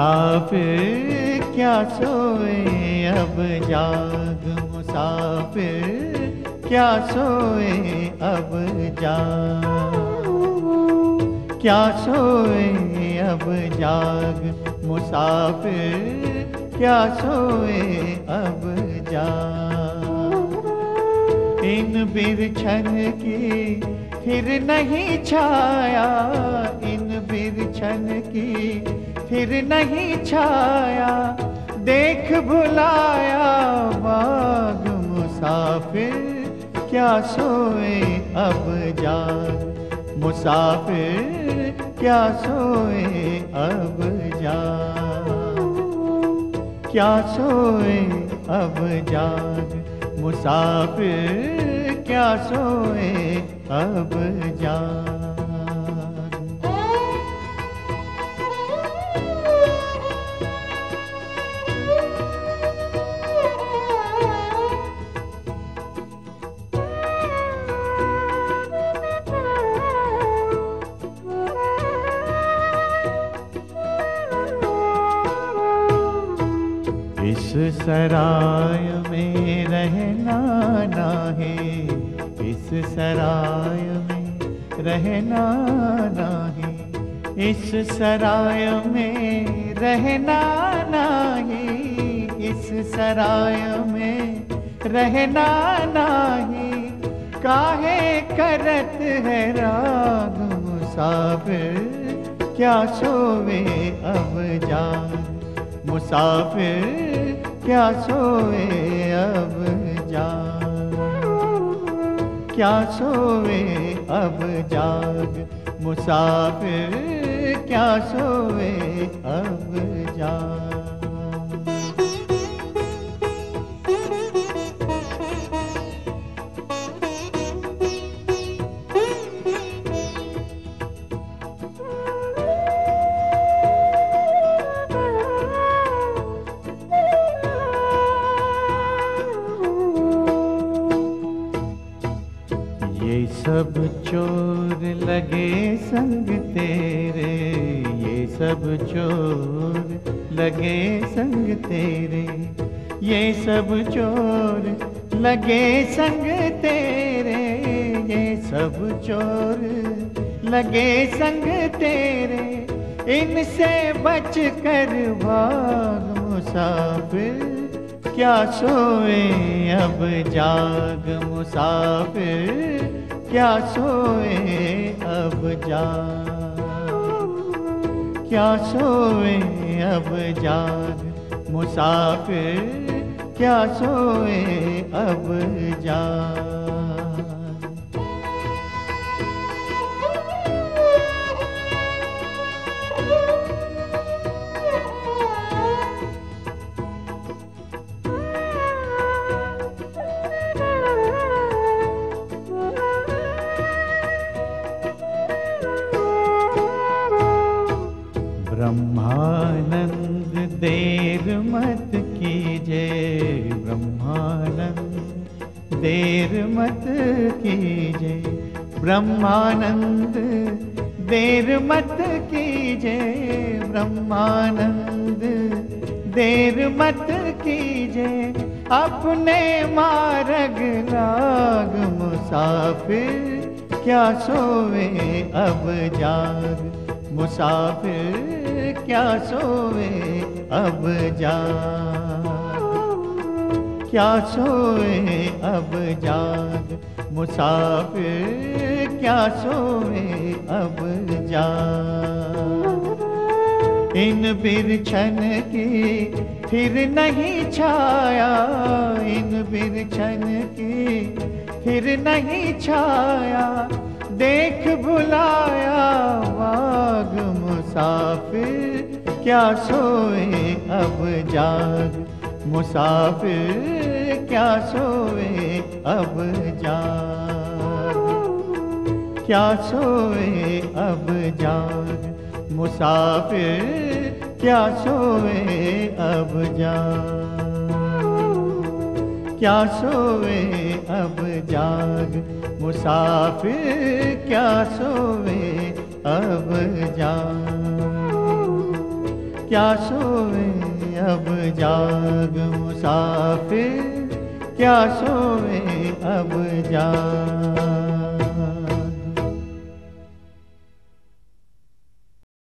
मुसाफिर, क्या सोए अब जाग? मुसाफिर, क्या सोए अब जाग? क्या सोए अब जाग? मुसाफिर, क्या सोए अब जाग? इन बिरछन की फिर नहीं छाया, इन बिरछन की फिर नहीं छाया, देख भुलाया बाग मुसाफिर, क्या सोए अब जाग। मुसाफिर, क्या सोए अब जाग। क्या सोए अब जाग। मुसाफिर, क्या सोए अब जाग। इस सराय में रहना ना है। इस सराय में रहना ना है। इस सराय में रहना ना है। इस सराय में रहना ना है। काहे करत है राग मुसाफिर क्या सोवे अब जाग मुसाफिर क्या सोए अब जाग? क्या सोए अब जाग? मुसाफिर क्या सोए अब जाग? सब चोर लगे संग तेरे, ये सब चोर लगे संग तेरे, ये सब चोर लगे संग तेरे, ये सब चोर लगे संग तेरे। इनसे बच कर भाग मुसाफिर, क्या सोए अब जाग मुसाफिर? क्या सोए अब जाग क्या सोए अब जाग मुसाफिर क्या सोए अब जाग ब्रह्मानंद देर मत कीजे ब्रह्मानंद देर मत कीजे ब्रह्मानंद देर मत कीजे ब्रह्मानंद देर मत कीजे अपने मार्ग लाग मुसाफिर, क्या सोवे अब जाग मुसाफिर। क्या सोए अब जा? क्या सोए अब जाग मुसाफिर, क्या सोए अब जाग इन बिरछन की फिर नहीं छाया, इन बिरछन की फिर नहीं छाया। देख बुलाया बाग मुसाफिर क्या सोए अब जाग? मुसाफिर क्या सोए अब जाग? क्या सोए अब जाग? मुसाफिर क्या सोए अब जाग? क्या सोए अब जाग? मुसाफिर क्या सोए अब जाग? क्या सोवे अब जाग मुसाफिर? क्या सोवे अब जाग?